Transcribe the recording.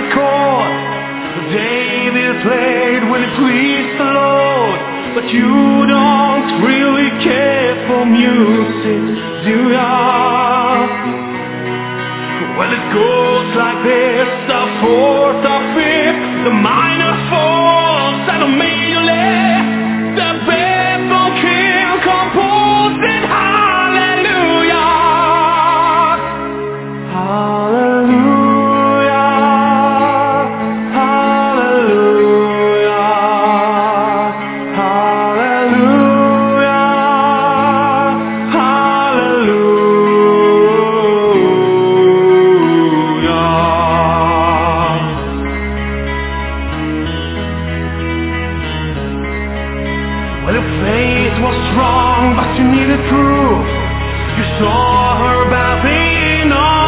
the court. The game is played when it pleases the Lord. But you don't really care for music, do ya? Well, it goes like this, the fourth, the fifth, the minor fourth, and the major. Well, your faith was strong, but you needed proof. You saw her bathing on